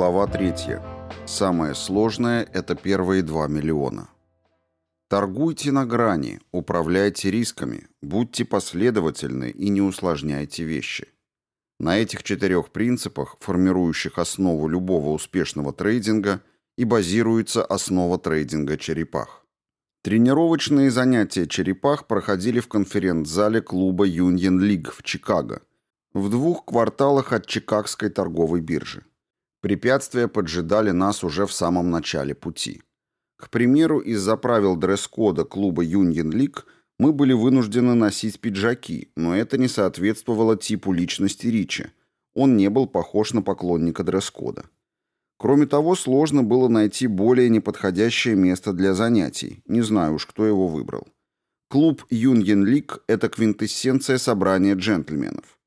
Глава 3. Самое сложное – это первые 2 миллиона. Торгуйте на грани, управляйте рисками, будьте последовательны и не усложняйте вещи. На этих четырех принципах, формирующих основу любого успешного трейдинга, и базируется основа трейдинга черепах. Тренировочные занятия черепах проходили в конференц-зале клуба Union League в Чикаго, в двух кварталах от Чикагской торговой биржи. Препятствия поджидали нас уже в самом начале пути. К примеру, из-за правил дресс-кода клуба Union League мы были вынуждены носить пиджаки, но это не соответствовало типу личности Ричи. Он не был похож на поклонника дресс-кода. Кроме того, сложно было найти более неподходящее место для занятий. Не знаю уж, кто его выбрал. Клуб Union League – это квинтэссенция собрания джентльменов.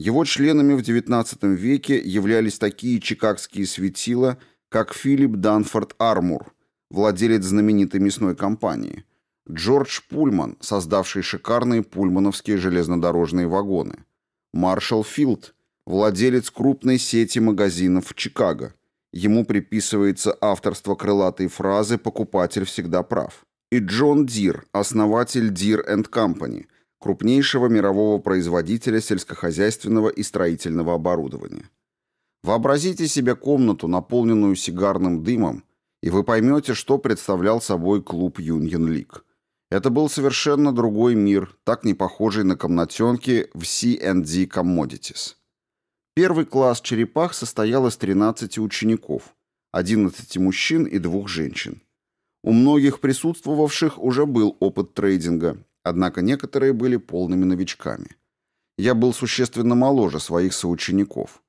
Его членами в XIX веке являлись такие чикагские светила, как Филипп Данфорд Армур, владелец знаменитой мясной компании, Джордж Пульман, создавший шикарные пульмановские железнодорожные вагоны, Маршал Филд, владелец крупной сети магазинов в Чикаго – Ему приписывается авторство крылатой фразы «покупатель всегда прав». И Джон Дир, основатель Deere and Company, крупнейшего мирового производителя сельскохозяйственного и строительного оборудования. Вообразите себе комнату, наполненную сигарным дымом, и вы поймете, что представлял собой клуб Union League. Это был совершенно другой мир, так не похожий на комнатенки в C&D Commodities. Первый класс черепах состоял из 13 учеников, 11 мужчин и двух женщин. У многих присутствовавших уже был опыт трейдинга, однако некоторые были полными новичками. Я был существенно моложе своих соучеников.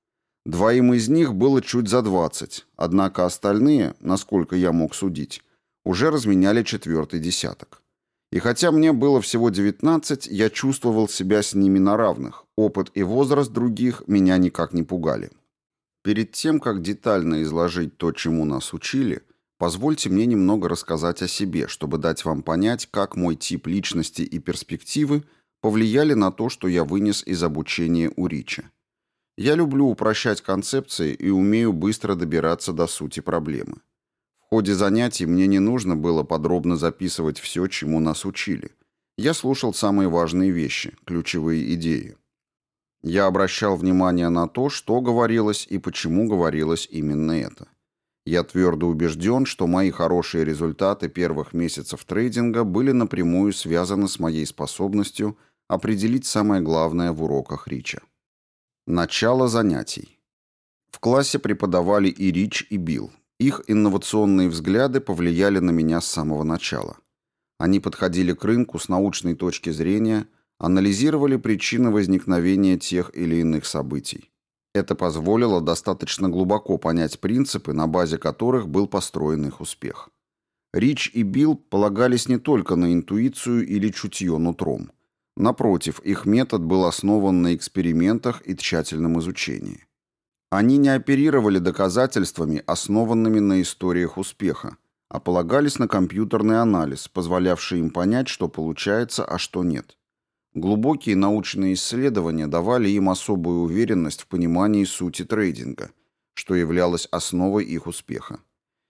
Двоим из них было чуть за 20, однако остальные, насколько я мог судить, уже разменяли четвертый десяток. И хотя мне было всего 19, я чувствовал себя с ними на равных. Опыт и возраст других меня никак не пугали. Перед тем, как детально изложить то, чему нас учили, позвольте мне немного рассказать о себе, чтобы дать вам понять, как мой тип личности и перспективы повлияли на то, что я вынес из обучения у Рича. Я люблю упрощать концепции и умею быстро добираться до сути проблемы. В ходе занятий мне не нужно было подробно записывать все, чему нас учили. Я слушал самые важные вещи, ключевые идеи. Я обращал внимание на то, что говорилось и почему говорилось именно это. Я твердо убежден, что мои хорошие результаты первых месяцев трейдинга были напрямую связаны с моей способностью определить самое главное в уроках Рича. Начало занятий. В классе преподавали и Рич, и Билл. Их инновационные взгляды повлияли на меня с самого начала. Они подходили к рынку с научной точки зрения, анализировали причины возникновения тех или иных событий. Это позволило достаточно глубоко понять принципы, на базе которых был построен их успех. Рич и Билл полагались не только на интуицию или чутье нутром. Напротив, их метод был основан на экспериментах и тщательном изучении. Они не оперировали доказательствами, основанными на историях успеха, а полагались на компьютерный анализ, позволявший им понять, что получается, а что нет. Глубокие научные исследования давали им особую уверенность в понимании сути трейдинга, что являлось основой их успеха.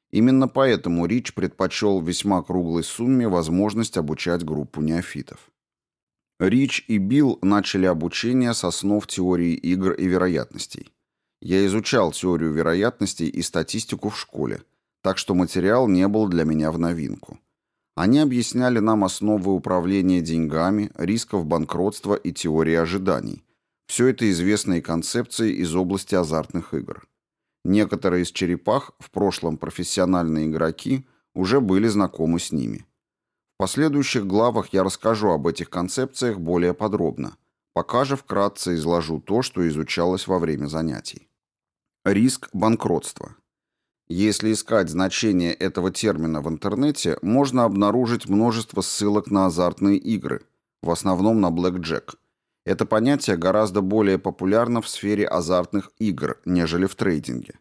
Именно поэтому Рич предпочел весьма круглой сумме возможность обучать группу неофитов. Рич и Билл начали обучение с основ теории игр и вероятностей. Я изучал теорию вероятностей и статистику в школе, так что материал не был для меня в новинку. Они объясняли нам основы управления деньгами, рисков банкротства и теории ожиданий. Все это известные концепции из области азартных игр. Некоторые из черепах, в прошлом профессиональные игроки, уже были знакомы с ними. В последующих главах я расскажу об этих концепциях более подробно, пока же вкратце изложу то, что изучалось во время занятий. Риск банкротства. Если искать значение этого термина в интернете, можно обнаружить множество ссылок на азартные игры, в основном на блэкджек. Это понятие гораздо более популярно в сфере азартных игр, нежели в трейдинге.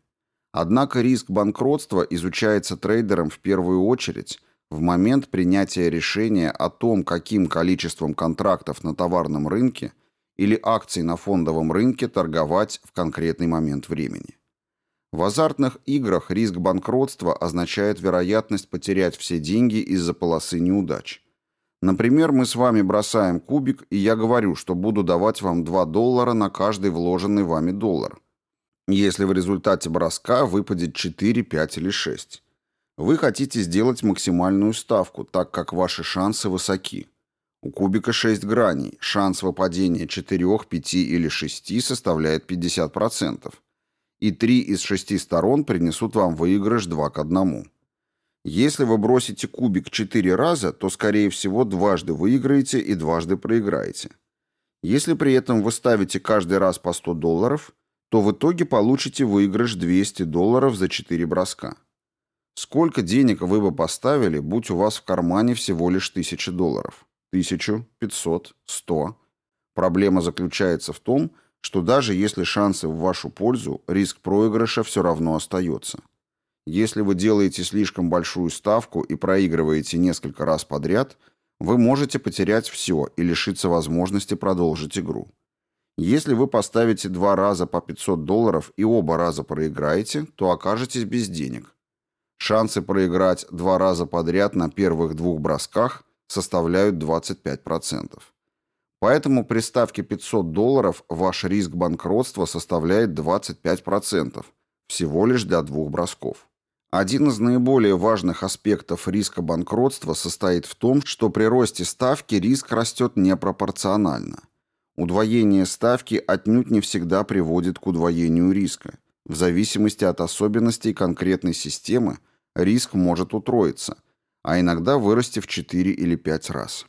Однако риск банкротства изучается трейдером в первую очередь в момент принятия решения о том, каким количеством контрактов на товарном рынке или акций на фондовом рынке торговать в конкретный момент времени. В азартных играх риск банкротства означает вероятность потерять все деньги из-за полосы неудач. Например, мы с вами бросаем кубик, и я говорю, что буду давать вам 2 доллара на каждый вложенный вами доллар. Если в результате броска выпадет 4, 5 или 6. Вы хотите сделать максимальную ставку, так как ваши шансы высоки. У кубика 6 граней, шанс выпадения 4, 5 или 6 составляет 50%. И 3 из 6 сторон принесут вам выигрыш 2 к 1. Если вы бросите кубик четыре раза, то, скорее всего, дважды выиграете и дважды проиграете. Если при этом вы ставите каждый раз по 100 долларов, то в итоге получите выигрыш 200 долларов за 4 броска. Сколько денег вы бы поставили, будь у вас в кармане всего лишь 1000 долларов? 1000, 500, 100. Проблема заключается в том, что даже если шансы в вашу пользу, риск проигрыша все равно остается. Если вы делаете слишком большую ставку и проигрываете несколько раз подряд, вы можете потерять все и лишиться возможности продолжить игру. Если вы поставите два раза по 500 долларов и оба раза проиграете, то окажетесь без денег. Шансы проиграть два раза подряд на первых двух бросках составляют 25%. Поэтому при ставке 500 долларов ваш риск банкротства составляет 25%, всего лишь для двух бросков. Один из наиболее важных аспектов риска банкротства состоит в том, что при росте ставки риск растет непропорционально. Удвоение ставки отнюдь не всегда приводит к удвоению риска. В зависимости от особенностей конкретной системы риск может утроиться, а иногда вырасти в 4 или 5 раз.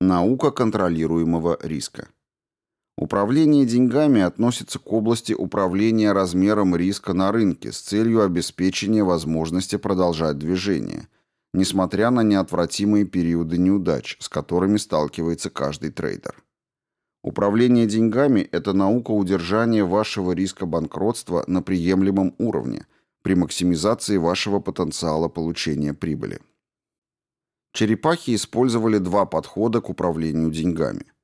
Наука контролируемого риска. Управление деньгами относится к области управления размером риска на рынке с целью обеспечения возможности продолжать движение, несмотря на неотвратимые периоды неудач, с которыми сталкивается каждый трейдер. Управление деньгами – это наука удержания вашего риска банкротства на приемлемом уровне при максимизации вашего потенциала получения прибыли. Черепахи использовали два подхода к управлению деньгами –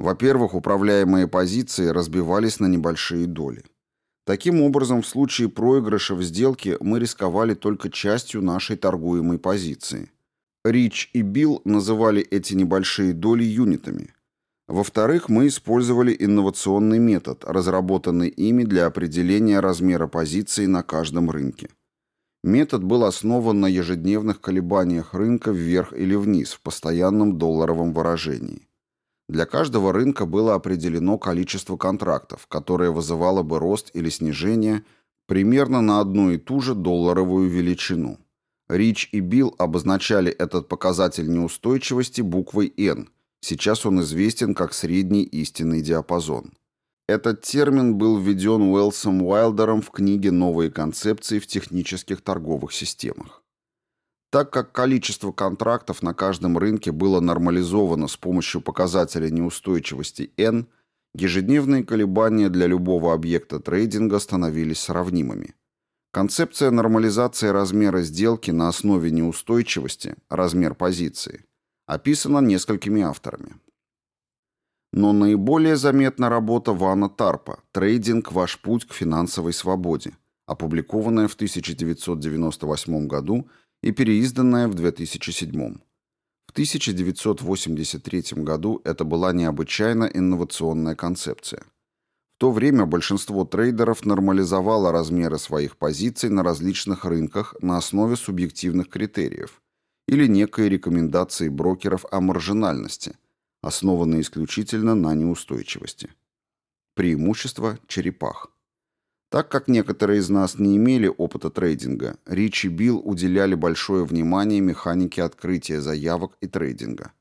во-первых, управляемые позиции разбивались на небольшие доли. Таким образом, в случае проигрыша в сделке мы рисковали только частью нашей торгуемой позиции. Рич и Билл называли эти небольшие доли юнитами. Во-вторых, мы использовали инновационный метод, разработанный ими для определения размера позиции на каждом рынке. Метод был основан на ежедневных колебаниях рынка вверх или вниз в постоянном долларовом выражении. Для каждого рынка было определено количество контрактов, которое вызывало бы рост или снижение примерно на одну и ту же долларовую величину. Рич и Билл обозначали этот показатель неустойчивости буквой N. Сейчас он известен как средний истинный диапазон. Этот термин был введен Уэлсом Уайлдером в книге «Новые концепции в технических торговых системах». Так как количество контрактов на каждом рынке было нормализовано с помощью показателя неустойчивости N, ежедневные колебания для любого объекта трейдинга становились сравнимыми. Концепция нормализации размера сделки на основе неустойчивости, размер позиции, описана несколькими авторами. Но наиболее заметна работа Вана Тарпа «Трейдинг. Ваш путь к финансовой свободе», опубликованная в 1998 году и переизданная в 2007. В 1983 году это была необычайно инновационная концепция. В то время большинство трейдеров нормализовало размеры своих позиций на различных рынках на основе субъективных критериев или некой рекомендации брокеров о маржинальности, основанной исключительно на неустойчивости. Преимущество черепах. Так как некоторые из нас не имели опыта трейдинга, Рич и Билл уделяли большое внимание механике открытия заявок и трейдинга.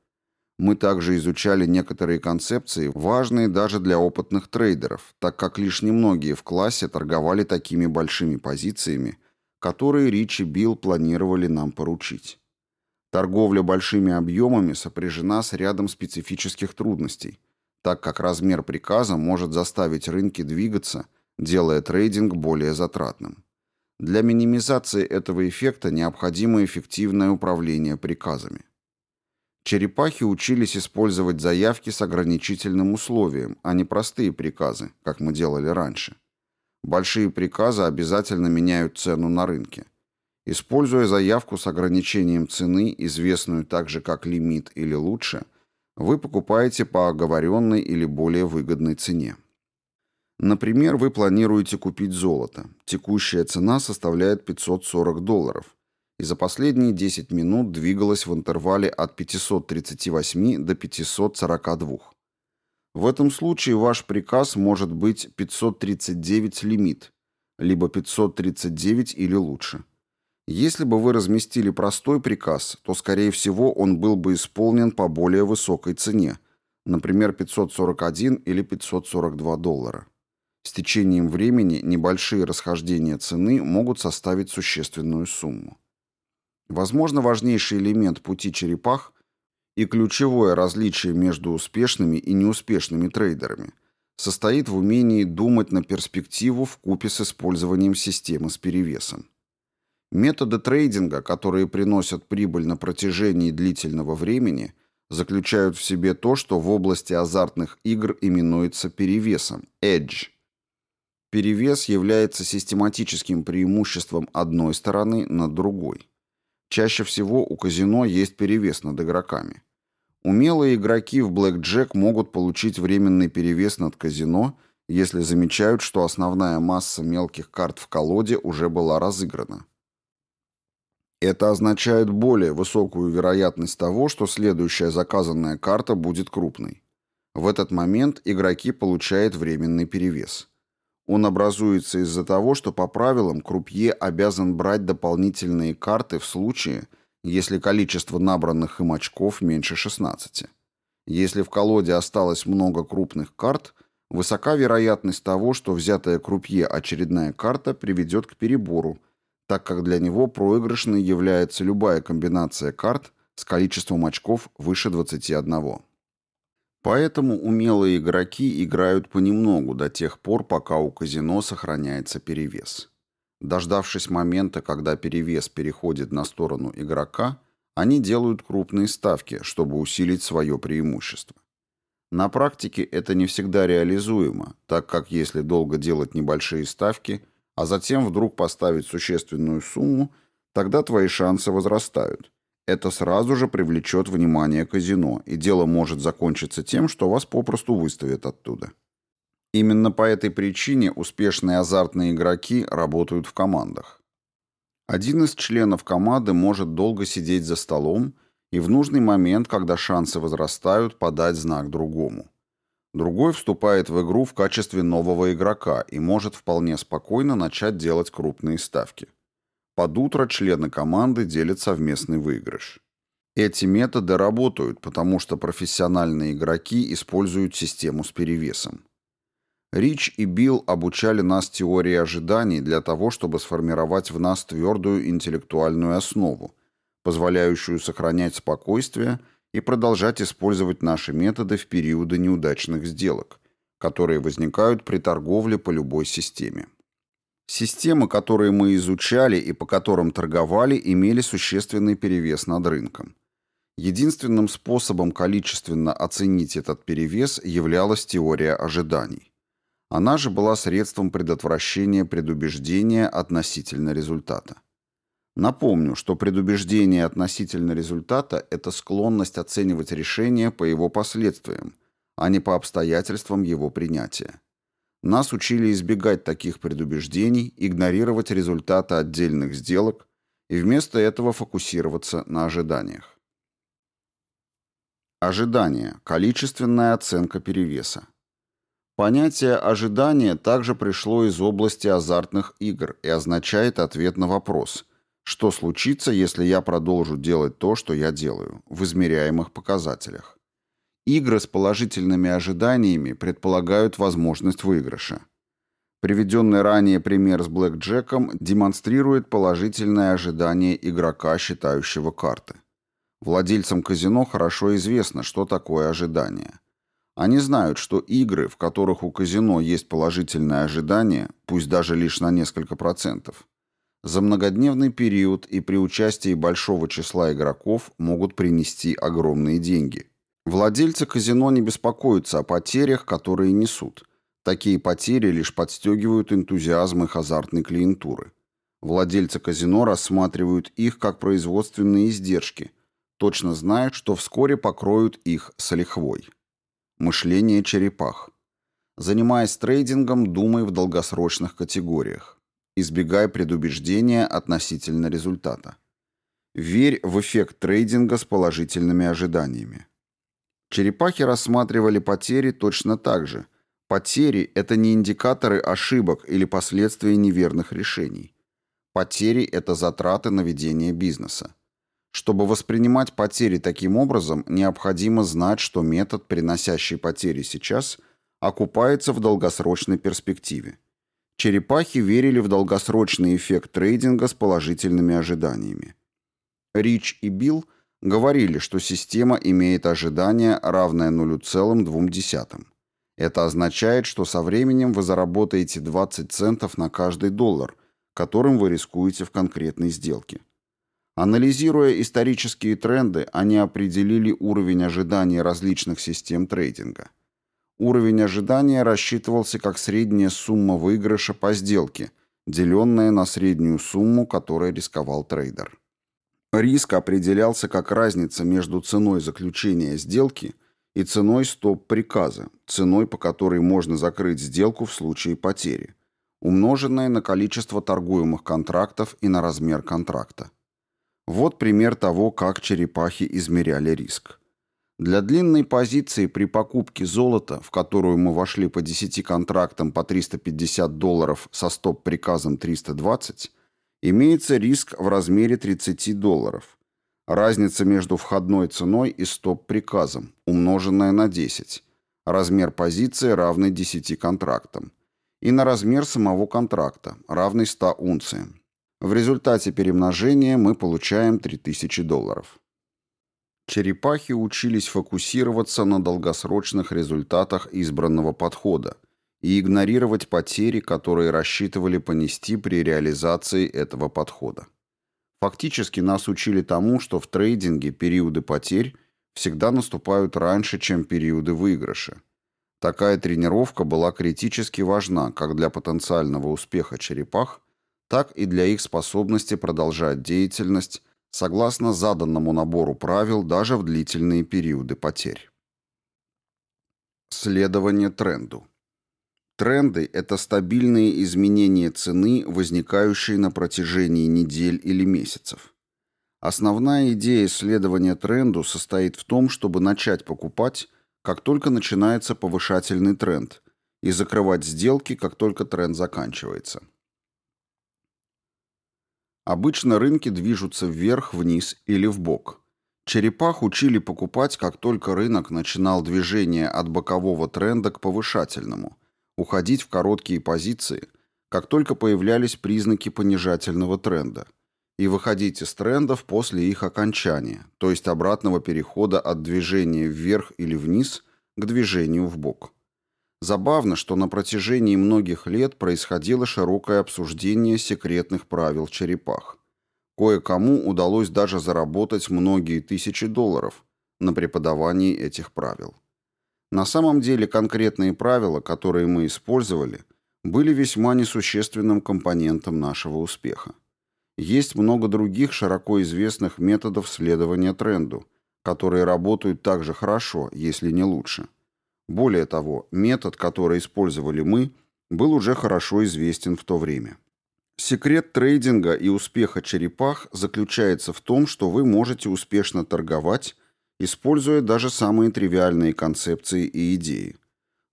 Мы также изучали некоторые концепции, важные даже для опытных трейдеров, так как лишь немногие в классе торговали такими большими позициями, которые Рич и Билл планировали нам поручить. Торговля большими объемами сопряжена с рядом специфических трудностей, так как размер приказа может заставить рынки двигаться – делая трейдинг более затратным. Для минимизации этого эффекта необходимо эффективное управление приказами. Черепахи учились использовать заявки с ограничительным условием, а не простые приказы, как мы делали раньше. Большие приказы обязательно меняют цену на рынке. Используя заявку с ограничением цены, известную также как лимит или лучше, вы покупаете по оговоренной или более выгодной цене. Например, вы планируете купить золото. Текущая цена составляет 540 долларов и за последние 10 минут двигалась в интервале от 538 до 542. В этом случае ваш приказ может быть 539 лимит, либо 539 или лучше. Если бы вы разместили простой приказ, то, скорее всего, он был бы исполнен по более высокой цене, например, 541 или 542 доллара. С течением времени небольшие расхождения цены могут составить существенную сумму. Возможно, важнейший элемент пути черепах и ключевое различие между успешными и неуспешными трейдерами состоит в умении думать на перспективу в купе с использованием системы с перевесом. Методы трейдинга, которые приносят прибыль на протяжении длительного времени, заключают в себе то, что в области азартных игр именуется перевесом – edge. Перевес является систематическим преимуществом одной стороны над другой. Чаще всего у казино есть перевес над игроками. Умелые игроки в блэкджек могут получить временный перевес над казино, если замечают, что основная масса мелких карт в колоде уже была разыграна. Это означает более высокую вероятность того, что следующая заказанная карта будет крупной. В этот момент игроки получают временный перевес. Он образуется из-за того, что по правилам крупье обязан брать дополнительные карты в случае, если количество набранных им очков меньше 16. Если в колоде осталось много крупных карт, высока вероятность того, что взятая крупье очередная карта приведет к перебору, так как для него проигрышной является любая комбинация карт с количеством очков выше 21. Поэтому умелые игроки играют понемногу до тех пор, пока у казино сохраняется перевес. Дождавшись момента, когда перевес переходит на сторону игрока, они делают крупные ставки, чтобы усилить свое преимущество. На практике это не всегда реализуемо, так как если долго делать небольшие ставки, а затем вдруг поставить существенную сумму, тогда твои шансы возрастают. Это сразу же привлечет внимание казино, и дело может закончиться тем, что вас попросту выставят оттуда. Именно по этой причине успешные азартные игроки работают в командах. Один из членов команды может долго сидеть за столом и в нужный момент, когда шансы возрастают, подать знак другому. Другой вступает в игру в качестве нового игрока и может вполне спокойно начать делать крупные ставки. Под утро члены команды делят совместный выигрыш. Эти методы работают, потому что профессиональные игроки используют систему с перевесом. Рич и Билл обучали нас теории ожиданий для того, чтобы сформировать в нас твердую интеллектуальную основу, позволяющую сохранять спокойствие и продолжать использовать наши методы в периоды неудачных сделок, которые возникают при торговле по любой системе. Системы, которые мы изучали и по которым торговали, имели существенный перевес над рынком. Единственным способом количественно оценить этот перевес являлась теория ожиданий. Она же была средством предотвращения предубеждения относительно результата. Напомню, что предубеждение относительно результата – это склонность оценивать решение по его последствиям, а не по обстоятельствам его принятия. Нас учили избегать таких предубеждений, игнорировать результаты отдельных сделок и вместо этого фокусироваться на ожиданиях. Ожидание – количественная оценка перевеса. Понятие ожидания также пришло из области азартных игр и означает ответ на вопрос – что случится, если я продолжу делать то, что я делаю, в измеряемых показателях? Игры с положительными ожиданиями предполагают возможность выигрыша. Приведенный ранее пример с блэкджеком демонстрирует положительное ожидание игрока, считающего карты. Владельцам казино хорошо известно, что такое ожидание. Они знают, что игры, в которых у казино есть положительное ожидание, пусть даже лишь на несколько процентов, за многодневный период и при участии большого числа игроков могут принести огромные деньги. Владельцы казино не беспокоятся о потерях, которые несут, Такие потери лишь подстегивают энтузиазм их азартной клиентуры. Владельцы казино рассматривают их как производственные издержки, точно знают, что вскоре покроют их с лихвой. Мышление черепах. Занимаясь трейдингом, думай в долгосрочных категориях. Избегай предубеждения относительно результата. Верь в эффект трейдинга с положительными ожиданиями. Черепахи рассматривали потери точно так же. Потери – это не индикаторы ошибок или последствия неверных решений. Потери – это затраты на ведение бизнеса. Чтобы воспринимать потери таким образом, необходимо знать, что метод, приносящий потери сейчас, окупается в долгосрочной перспективе. Черепахи верили в долгосрочный эффект трейдинга с положительными ожиданиями. Рич и Билл говорили, что система имеет ожидание, равное 0,2. Это означает, что со временем вы заработаете 20 центов на каждый доллар, которым вы рискуете в конкретной сделке. Анализируя исторические тренды, они определили уровень ожиданий различных систем трейдинга. Уровень ожидания рассчитывался как средняя сумма выигрыша по сделке, деленная на среднюю сумму, которой рисковал трейдер. Риск определялся как разница между ценой заключения сделки и ценой стоп-приказа, ценой, по которой можно закрыть сделку в случае потери, умноженная на количество торгуемых контрактов и на размер контракта. Вот пример того, как черепахи измеряли риск. Для длинной позиции при покупке золота, в которую мы вошли по 10 контрактам по 350 долларов со стоп-приказом 320, имеется риск в размере 30 долларов. Разница между входной ценой и стоп-приказом, умноженная на 10. Размер позиции равный 10 контрактам. И на размер самого контракта, равный 100 унциям. В результате перемножения мы получаем 3000 долларов. Черепахи учились фокусироваться на долгосрочных результатах избранного подхода и игнорировать потери, которые рассчитывали понести при реализации этого подхода. Фактически нас учили тому, что в трейдинге периоды потерь всегда наступают раньше, чем периоды выигрыша. Такая тренировка была критически важна как для потенциального успеха черепах, так и для их способности продолжать деятельность согласно заданному набору правил даже в длительные периоды потерь. Следование тренду. Тренды – это стабильные изменения цены, возникающие на протяжении недель или месяцев. Основная идея следования тренду состоит в том, чтобы начать покупать, как только начинается повышательный тренд, и закрывать сделки, как только тренд заканчивается. Обычно рынки движутся вверх, вниз или вбок. Черепах учили покупать, как только рынок начинал движение от бокового тренда к повышательному, уходить в короткие позиции, как только появлялись признаки понижательного тренда, и выходить из трендов после их окончания, то есть обратного перехода от движения вверх или вниз к движению вбок. Забавно, что на протяжении многих лет происходило широкое обсуждение секретных правил черепах. Кое-кому удалось даже заработать многие тысячи долларов на преподавании этих правил. На самом деле конкретные правила, которые мы использовали, были весьма несущественным компонентом нашего успеха. Есть много других широко известных методов следования тренду, которые работают так же хорошо, если не лучше. Более того, метод, который использовали мы, был уже хорошо известен в то время. Секрет трейдинга и успеха черепах заключается в том, что вы можете успешно торговать, используя даже самые тривиальные концепции и идеи.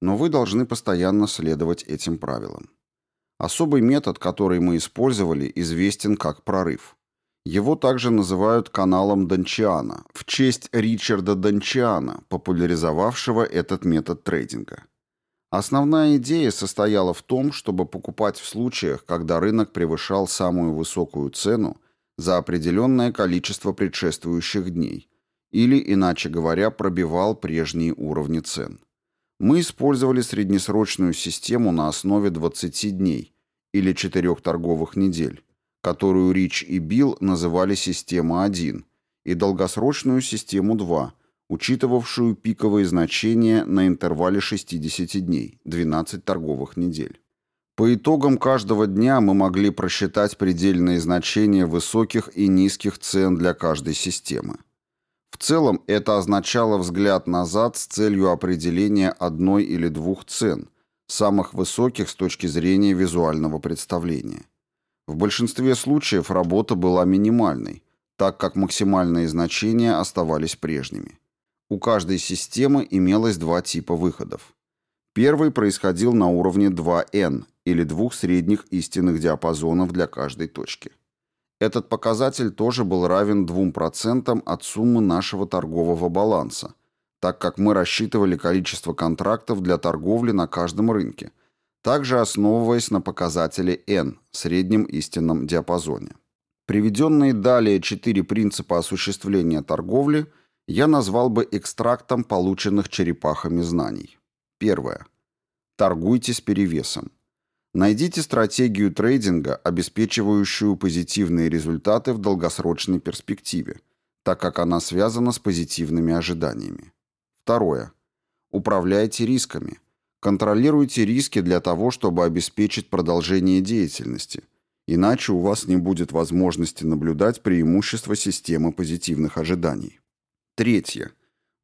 Но вы должны постоянно следовать этим правилам. Особый метод, который мы использовали, известен как прорыв. Его также называют каналом Дончиана в честь Ричарда Дончиана, популяризовавшего этот метод трейдинга. Основная идея состояла в том, чтобы покупать в случаях, когда рынок превышал самую высокую цену за определенное количество предшествующих дней, или, иначе говоря, пробивал прежние уровни цен. Мы использовали среднесрочную систему на основе 20 дней или 4 торговых недель, которую Рич и Билл называли «система 1», и долгосрочную систему 2, учитывавшую пиковые значения на интервале 60 дней, 12 торговых недель. По итогам каждого дня мы могли просчитать предельные значения высоких и низких цен для каждой системы. В целом это означало взгляд назад с целью определения одной или двух цен, самых высоких с точки зрения визуального представления. В большинстве случаев работа была минимальной, так как максимальные значения оставались прежними. У каждой системы имелось два типа выходов. Первый происходил на уровне 2n или двух средних истинных диапазонов для каждой точки. Этот показатель тоже был равен 2% от суммы нашего торгового баланса, так как мы рассчитывали количество контрактов для торговли на каждом рынке, также основываясь на показателе n, среднем истинном диапазоне. Приведенные далее четыре принципа осуществления торговли я назвал бы экстрактом полученных черепахами знаний. Первое. Торгуйте с перевесом. Найдите стратегию трейдинга, обеспечивающую позитивные результаты в долгосрочной перспективе, так как она связана с позитивными ожиданиями. Второе. Управляйте рисками. Контролируйте риски для того, чтобы обеспечить продолжение деятельности, иначе у вас не будет возможности наблюдать преимущества системы позитивных ожиданий. Третье.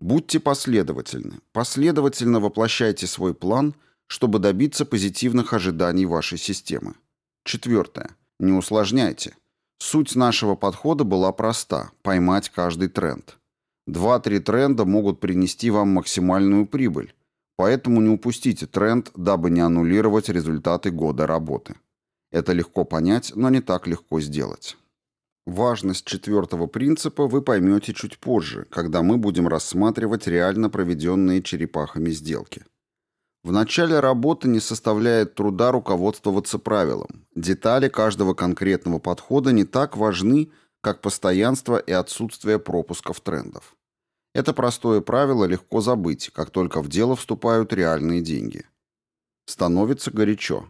Будьте последовательны. Последовательно воплощайте свой план – чтобы добиться позитивных ожиданий вашей системы. Четвертое. Не усложняйте. Суть нашего подхода была проста – поймать каждый тренд. Два-три тренда могут принести вам максимальную прибыль, поэтому не упустите тренд, дабы не аннулировать результаты года работы. Это легко понять, но не так легко сделать. Важность четвертого принципа вы поймете чуть позже, когда мы будем рассматривать реально проведенные черепахами сделки. В начале работы не составляет труда руководствоваться правилом. Детали каждого конкретного подхода не так важны, как постоянство и отсутствие пропусков трендов. Это простое правило легко забыть, как только в дело вступают реальные деньги. Становится горячо.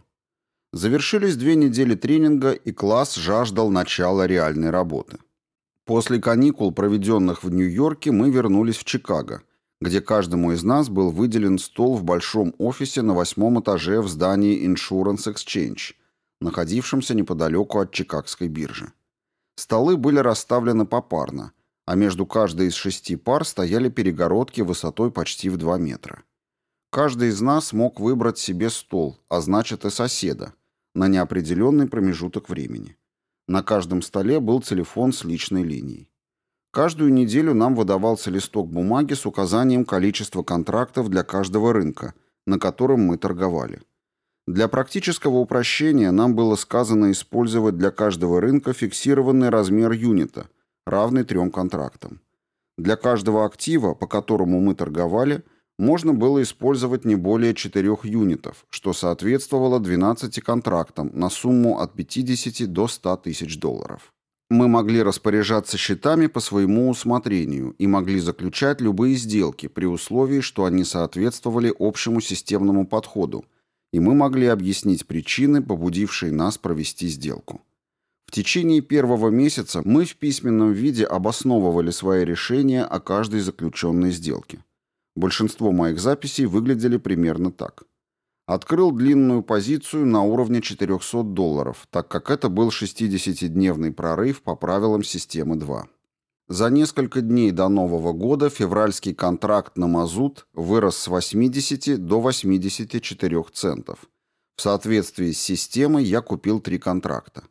Завершились две недели тренинга, и класс жаждал начала реальной работы. После каникул, проведенных в Нью-Йорке, мы вернулись в Чикаго – где каждому из нас был выделен стол в большом офисе на восьмом этаже в здании Insurance Exchange, находившемся неподалеку от Чикагской биржи. Столы были расставлены попарно, а между каждой из шести пар стояли перегородки высотой почти в 2 метра. Каждый из нас мог выбрать себе стол, а значит и соседа, на неопределенный промежуток времени. На каждом столе был телефон с личной линией. Каждую неделю нам выдавался листок бумаги с указанием количества контрактов для каждого рынка, на котором мы торговали. Для практического упрощения нам было сказано использовать для каждого рынка фиксированный размер юнита, равный трем контрактам. Для каждого актива, по которому мы торговали, можно было использовать не более 4 юнитов, что соответствовало 12 контрактам на сумму от 50 до 100 тысяч долларов. Мы могли распоряжаться счетами по своему усмотрению и могли заключать любые сделки при условии, что они соответствовали общему системному подходу, и мы могли объяснить причины, побудившие нас провести сделку. В течение первого месяца мы в письменном виде обосновывали свои решения о каждой заключенной сделке. Большинство моих записей выглядели примерно так. Открыл длинную позицию на уровне 400 долларов, так как это был 60-дневный прорыв по правилам системы 2. За несколько дней до Нового года февральский контракт на мазут вырос с 80 до 84 центов. В соответствии с системой я купил три контракта.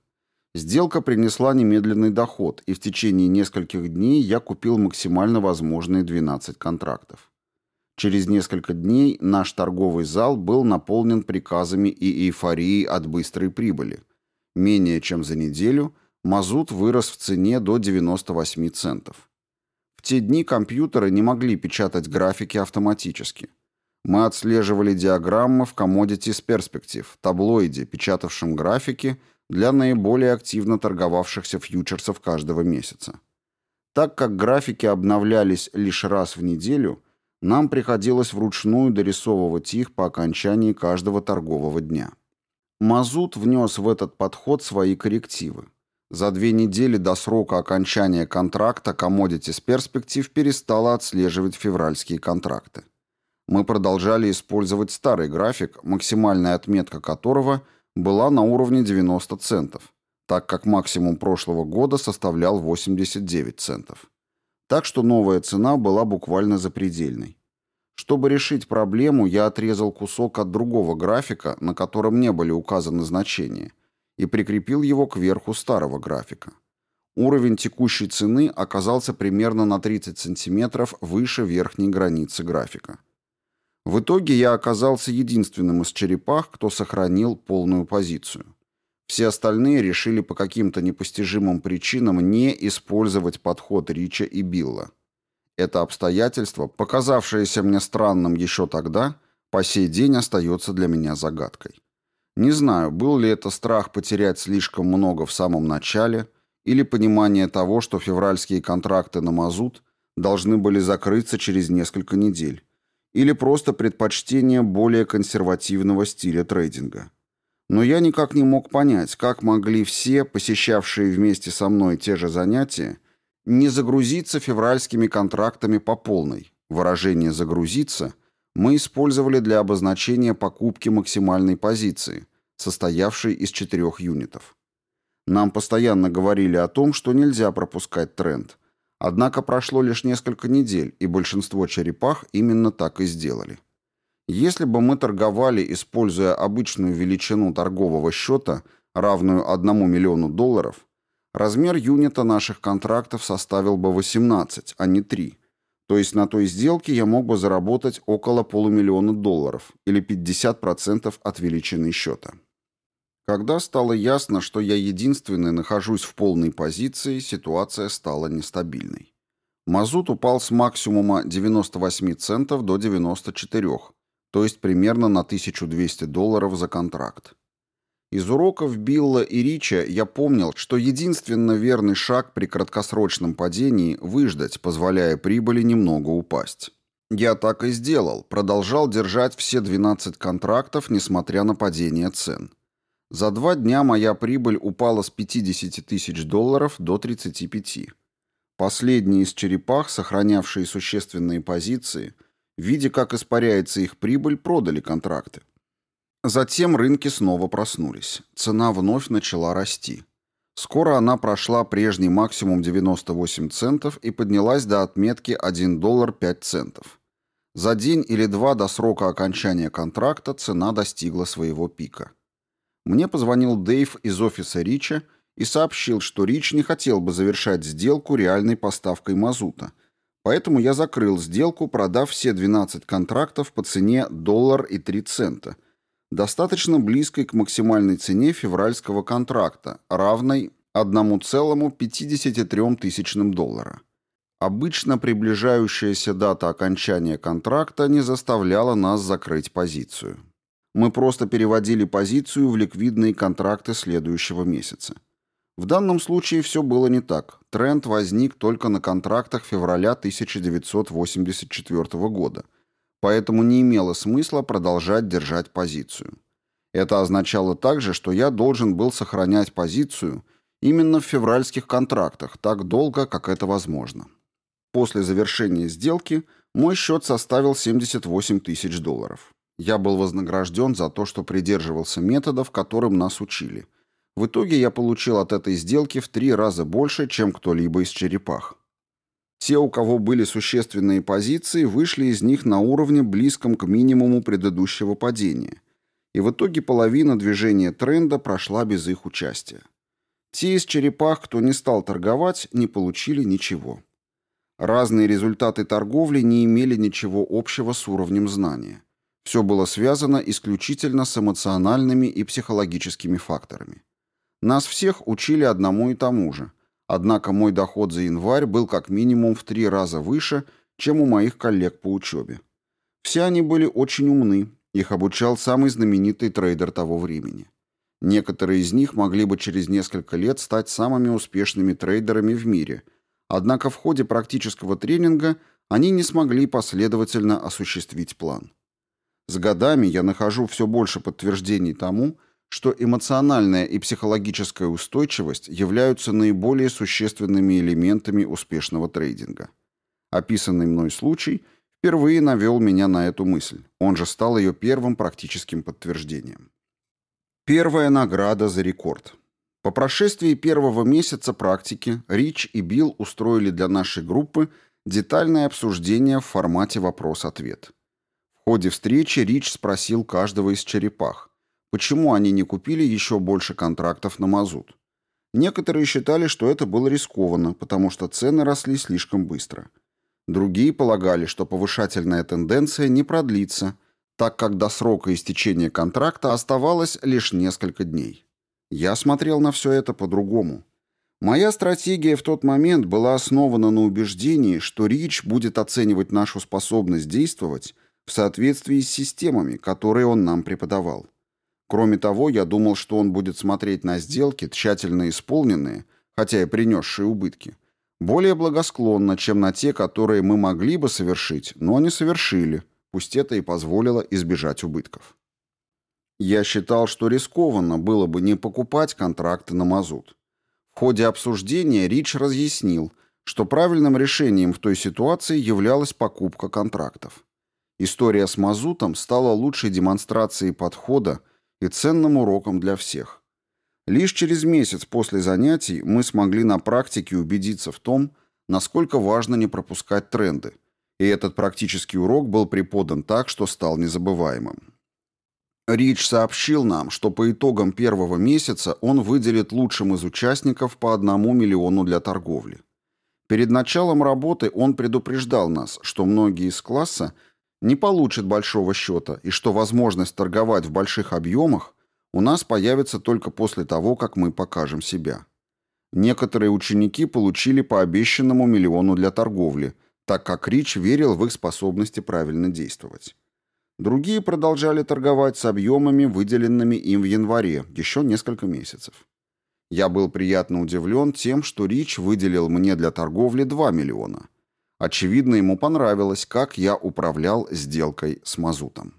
Сделка принесла немедленный доход, и в течение нескольких дней я купил максимально возможные 12 контрактов. Через несколько дней наш торговый зал был наполнен приказами и эйфорией от быстрой прибыли. Менее чем за неделю мазут вырос в цене до 98 центов. В те дни компьютеры не могли печатать графики автоматически. Мы отслеживали диаграммы в Commodities Perspective, таблоиде, печатавшем графики для наиболее активно торговавшихся фьючерсов каждого месяца. Так как графики обновлялись лишь раз в неделю – нам приходилось вручную дорисовывать их по окончании каждого торгового дня. Мазут внес в этот подход свои коррективы. За две недели до срока окончания контракта Commodities Perspective перестала отслеживать февральские контракты. Мы продолжали использовать старый график, максимальная отметка которого была на уровне 90 центов, так как максимум прошлого года составлял 89 центов. Так что новая цена была буквально запредельной. Чтобы решить проблему, я отрезал кусок от другого графика, на котором не были указаны значения, и прикрепил его к верху старого графика. Уровень текущей цены оказался примерно на 30 сантиметров выше верхней границы графика. В итоге я оказался единственным из черепах, кто сохранил полную позицию. Все остальные решили по каким-то непостижимым причинам не использовать подход Рича и Билла. Это обстоятельство, показавшееся мне странным еще тогда, по сей день остается для меня загадкой. Не знаю, был ли это страх потерять слишком много в самом начале или понимание того, что февральские контракты на мазут должны были закрыться через несколько недель, или просто предпочтение более консервативного стиля трейдинга. Но я никак не мог понять, как могли все, посещавшие вместе со мной те же занятия, не загрузиться февральскими контрактами по полной. Выражение «загрузиться» мы использовали для обозначения покупки максимальной позиции, состоявшей из четырех юнитов. Нам постоянно говорили о том, что нельзя пропускать тренд. Однако прошло лишь несколько недель, и большинство черепах именно так и сделали. Если бы мы торговали, используя обычную величину торгового счета, равную 1 миллиону долларов, размер юнита наших контрактов составил бы 18, а не 3. То есть на той сделке я мог бы заработать около полумиллиона долларов или 50% от величины счета. Когда стало ясно, что я единственный нахожусь в полной позиции, ситуация стала нестабильной. Мазут упал с максимума 98 центов до 94, то есть примерно на 1200 долларов за контракт. Из уроков Билла и Рича я помнил, что единственно верный шаг при краткосрочном падении – выждать, позволяя прибыли немного упасть. Я так и сделал, продолжал держать все 12 контрактов, несмотря на падение цен. За два дня моя прибыль упала с 50 тысяч долларов до 35. Последние из черепах, сохранявшие существенные позиции, видя, как испаряется их прибыль, продали контракты. Затем рынки снова проснулись. Цена вновь начала расти. Скоро она прошла прежний максимум 98 центов и поднялась до отметки 1 доллар 5 центов. За день или два до срока окончания контракта цена достигла своего пика. Мне позвонил Дэйв из офиса Рича и сообщил, что Рич не хотел бы завершать сделку реальной поставкой мазута, поэтому я закрыл сделку, продав все 12 контрактов по цене доллар и 3 цента, достаточно близкой к максимальной цене февральского контракта, равной 1,53 тысячным доллара. Обычно приближающаяся дата окончания контракта не заставляла нас закрыть позицию. Мы просто переводили позицию в ликвидные контракты следующего месяца. В данном случае все было не так. Тренд возник только на контрактах февраля 1984 года, поэтому не имело смысла продолжать держать позицию. Это означало также, что я должен был сохранять позицию именно в февральских контрактах так долго, как это возможно. После завершения сделки мой счет составил 78 тысяч долларов. Я был вознагражден за то, что придерживался методов, которым нас учили. В итоге я получил от этой сделки в три раза больше, чем кто-либо из черепах. Те, у кого были существенные позиции, вышли из них на уровне, близком к минимуму предыдущего падения. И в итоге половина движения тренда прошла без их участия. Те из черепах, кто не стал торговать, не получили ничего. Разные результаты торговли не имели ничего общего с уровнем знания. Все было связано исключительно с эмоциональными и психологическими факторами. Нас всех учили одному и тому же. Однако мой доход за январь был как минимум в три раза выше, чем у моих коллег по учебе. Все они были очень умны, их обучал самый знаменитый трейдер того времени. Некоторые из них могли бы через несколько лет стать самыми успешными трейдерами в мире, однако в ходе практического тренинга они не смогли последовательно осуществить план. С годами я нахожу все больше подтверждений тому, что эмоциональная и психологическая устойчивость являются наиболее существенными элементами успешного трейдинга. Описанный мной случай впервые навел меня на эту мысль, он же стал ее первым практическим подтверждением. Первая награда за рекорд. По прошествии первого месяца практики Рич и Билл устроили для нашей группы детальное обсуждение в формате вопрос-ответ. В ходе встречи Рич спросил каждого из черепах, почему они не купили еще больше контрактов на мазут. Некоторые считали, что это было рискованно, потому что цены росли слишком быстро. Другие полагали, что повышательная тенденция не продлится, так как до срока истечения контракта оставалось лишь несколько дней. Я смотрел на все это по-другому. Моя стратегия в тот момент была основана на убеждении, что Рич будет оценивать нашу способность действовать в соответствии с системами, которые он нам преподавал. Кроме того, я думал, что он будет смотреть на сделки, тщательно исполненные, хотя и принесшие убытки, более благосклонно, чем на те, которые мы могли бы совершить, но не совершили, пусть это и позволило избежать убытков. Я считал, что рискованно было бы не покупать контракты на мазут. В ходе обсуждения Рич разъяснил, что правильным решением в той ситуации являлась покупка контрактов. История с мазутом стала лучшей демонстрацией подхода и ценным уроком для всех. Лишь через месяц после занятий мы смогли на практике убедиться в том, насколько важно не пропускать тренды, и этот практический урок был преподан так, что стал незабываемым. Рич сообщил нам, что по итогам первого месяца он выделит лучшим из участников по одному миллиону для торговли. Перед началом работы он предупреждал нас, что многие из класса не получат большого счета и что возможность торговать в больших объемах у нас появится только после того, как мы покажем себя. Некоторые ученики получили по обещанному миллиону для торговли, так как Рич верил в их способности правильно действовать. Другие продолжали торговать с объемами, выделенными им в январе, еще несколько месяцев. Я был приятно удивлен тем, что Рич выделил мне для торговли 2 миллиона. Очевидно, ему понравилось, как я управлял сделкой с мазутом.